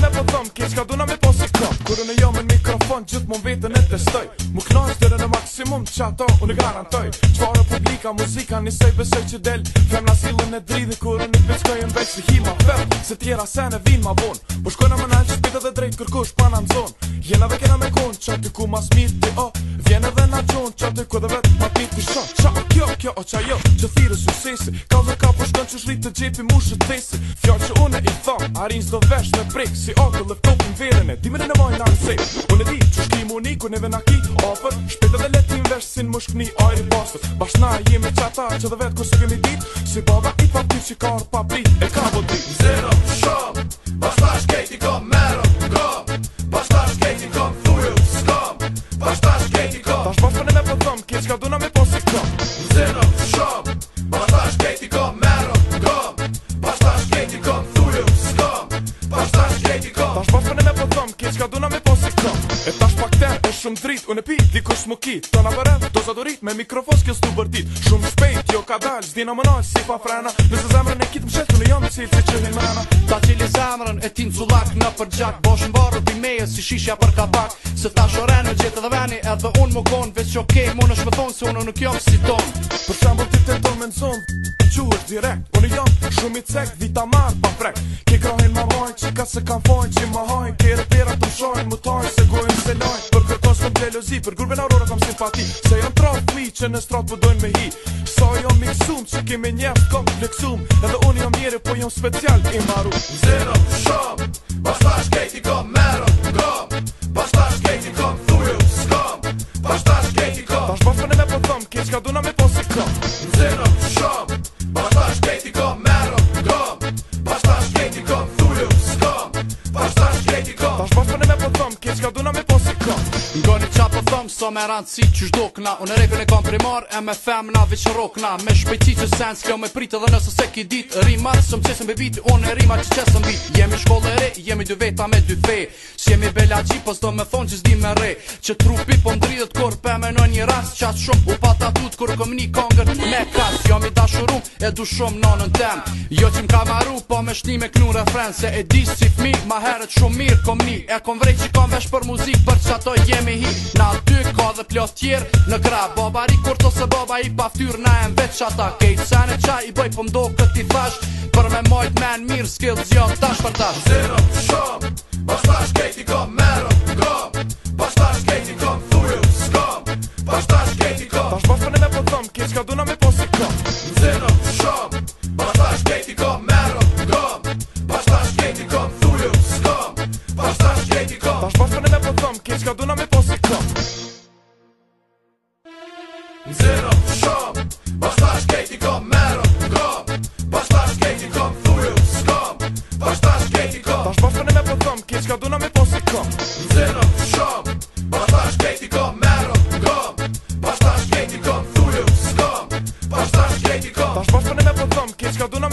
me po thëm, ke shka me posi këm Kërë në jo në mikrofon, gjithë mund vetën e testoj Mu knojnë sdyre në maksimum, që ato unë garantoj Qfarë publika, muzika, nisoj, besoj që del Fem në asilën e dridhi, kërë në pizkoj në veç Si hima, fem, se tjera sen vin ma bon Po shkojnë në më nalë që spita dhe drejt, kërkush pa në zonë Jena dhe kena me kon qa ty ku ma smit ti o Vjene dhe na qon qa ty ku dhe vet ma pit ti shon Qa kjo kjo o qa jo që thire su sisi Ka dhe ka po shkon që shri të gjepi mu shë tesi Fjo që une i thon arin dhe vesh me prik Si okull dhe fëtopin vire ne dimin e nevoj në arse Une di që shki mu niku neve na ki ofër Shpete dhe letin vesh sin më shkni ojri bostët Bashna jemi qata që dhe vet ku së kemi dit Si baba i pa ti që ka orë pa prit e ka bo po dit Zero shop, bas shkejti ka mer mos si këm E tash pak ter e shumë drit Unë e pi dikur më ki Ton avarev do me mikrofon kjo s'tu bërdit Shumë shpejt jo ka dal zdi në mënoj, si pa frena Nëse zemrën e kitë më shetë Unë jam si që që një Ta qili zemrën e tinë zulak në përgjak Bosh më barë di meje si shishja për kabak Se ta shore në gjithë dhe veni Edhe unë më konë veç që okej më në është më se unë nuk jam si ton Për që ti të tonë direkt Unë jam shumë i cek pa frek se shojnë Më tutaj se gojnë se naj Për kërkos këm gjelozi, për gurbe në aurora kam simpati Se jam trot mi që në strot pëdojnë me hi Sa so jam miksum që kemi njef kom fleksum Edhe unë jam mire po jam special i maru Zero shop, pas ta shkejti kom me thëm sa me rëndësi që shdokna Unë regull e kam primar e me femna veç rokna Me shpejci që sen s'kjo me prit edhe nëse se ki dit Rima së më qesën bebit, unë e rima që qesën bit Jemi shkollë e re, jemi dy veta me dy fe Si jemi bella gji, pas po do me thonë që zdi me re Që trupi po më dridhët kur pe me në një rast Qatë shumë, u pata tut kur kom një kongër me kas Jo mi ta shuru, e du shumë në në tem Jo që m'ka maru, po me shni me knu refren Se e di si fmi, ma heret shumë mirë kom një E kom vrej që kom vesh për muzik, për që ato jemi hi Na ty ka dhe plot tjerë Në gra baba ri kur se baba i paftyr Na e mbet që ata kejt Sen në qa i bëj pëmdo po këtë i thash Për me majt men mirë skill zjo tash për tash Zero shop, bas tash Zero shop Basta shkejti kom mero kom Basta shkejti kom thuju skom Basta shkejti kom Bash bofën po e me po thom Kje qka duna me po si Zero shop Basta shkejti kom mero kom Basta shkejti kom thuju skom Basta shkejti kom Bash bofën po e me po thom Kje qka